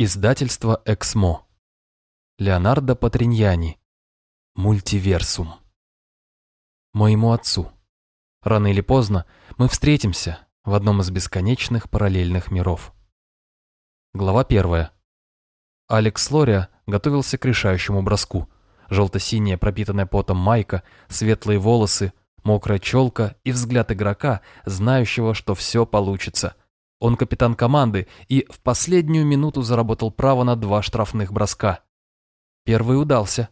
Издательство «Эксмо». Леонардо Патриньяни. Мультиверсум. Моему отцу. Рано или поздно мы встретимся в одном из бесконечных параллельных миров. Глава первая. Алекс Лория готовился к решающему броску. Желто-синяя, пропитанная потом майка, светлые волосы, мокрая челка и взгляд игрока, знающего, что все получится – он капитан команды и в последнюю минуту заработал право на два штрафных броска. Первый удался.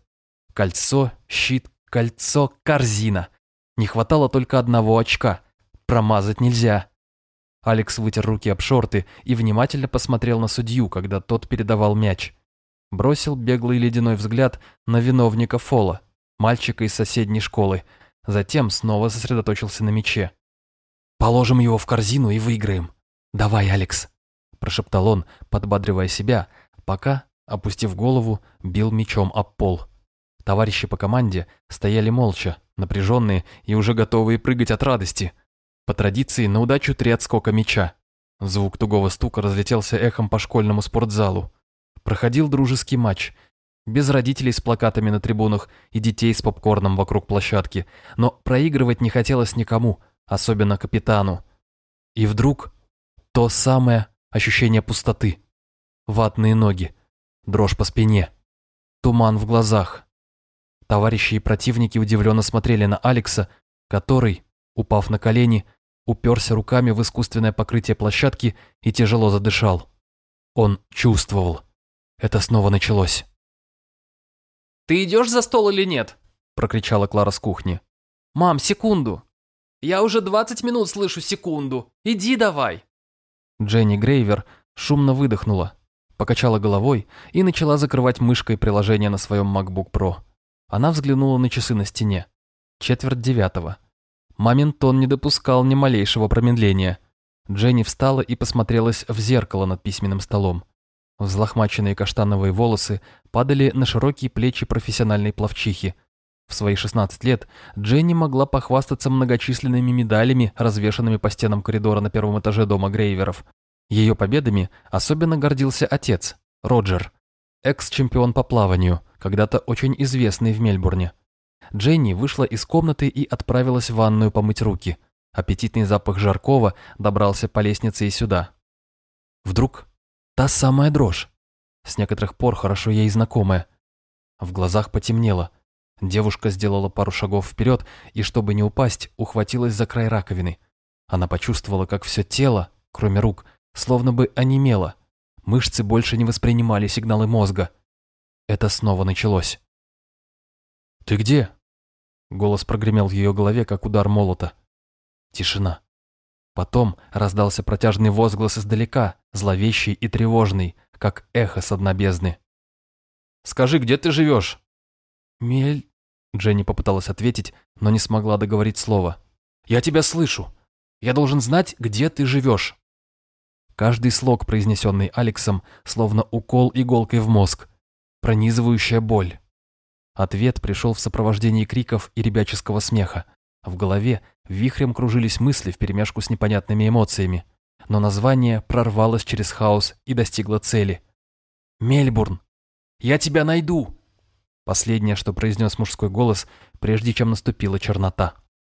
Кольцо, щит, кольцо, корзина. Не хватало только одного очка. Промазать нельзя. Алекс вытер руки об шорты и внимательно посмотрел на судью, когда тот передавал мяч. Бросил беглый ледяной взгляд на виновника фола, мальчика из соседней школы. Затем снова сосредоточился на мяче. «Положим его в корзину и выиграем», «Давай, Алекс», – прошептал он, подбадривая себя, пока, опустив голову, бил мечом об пол. Товарищи по команде стояли молча, напряженные и уже готовые прыгать от радости. По традиции, на удачу три отскока мяча. Звук тугого стука разлетелся эхом по школьному спортзалу. Проходил дружеский матч. Без родителей с плакатами на трибунах и детей с попкорном вокруг площадки. Но проигрывать не хотелось никому, особенно капитану. И вдруг то самое ощущение пустоты. Ватные ноги, дрожь по спине, туман в глазах. Товарищи и противники удивленно смотрели на Алекса, который, упав на колени, уперся руками в искусственное покрытие площадки и тяжело задышал. Он чувствовал. Это снова началось. «Ты идешь за стол или нет?» – прокричала Клара с кухни. «Мам, секунду! Я уже двадцать минут слышу секунду! Иди давай!» Дженни Грейвер шумно выдохнула, покачала головой и начала закрывать мышкой приложение на своем MacBook Pro. Она взглянула на часы на стене. Четверть девятого. Мамин тон не допускал ни малейшего промедления. Дженни встала и посмотрелась в зеркало над письменным столом. Взлохмаченные каштановые волосы падали на широкие плечи профессиональной пловчихи. В свои 16 лет Дженни могла похвастаться многочисленными медалями, развешанными по стенам коридора на первом этаже дома Грейверов. Ее победами особенно гордился отец, Роджер, экс-чемпион по плаванию, когда-то очень известный в Мельбурне. Дженни вышла из комнаты и отправилась в ванную помыть руки. Аппетитный запах жаркого добрался по лестнице и сюда. Вдруг та самая дрожь, с некоторых пор хорошо ей знакомая. В глазах потемнело. Девушка сделала пару шагов вперед и, чтобы не упасть, ухватилась за край раковины. Она почувствовала, как все тело, кроме рук, словно бы онемело. Мышцы больше не воспринимали сигналы мозга. Это снова началось. «Ты где?» Голос прогремел в ее голове, как удар молота. Тишина. Потом раздался протяжный возглас издалека, зловещий и тревожный, как эхо с дна. «Скажи, где ты живешь?» «Мель...» Дженни попыталась ответить, но не смогла договорить слово. «Я тебя слышу. Я должен знать, где ты живешь». Каждый слог, произнесенный Алексом, словно укол иголкой в мозг. Пронизывающая боль. Ответ пришел в сопровождении криков и ребяческого смеха. В голове вихрем кружились мысли вперемешку с непонятными эмоциями. Но название прорвалось через хаос и достигло цели. «Мельбурн! Я тебя найду!» Последнее, что произнес мужской голос, прежде чем наступила чернота.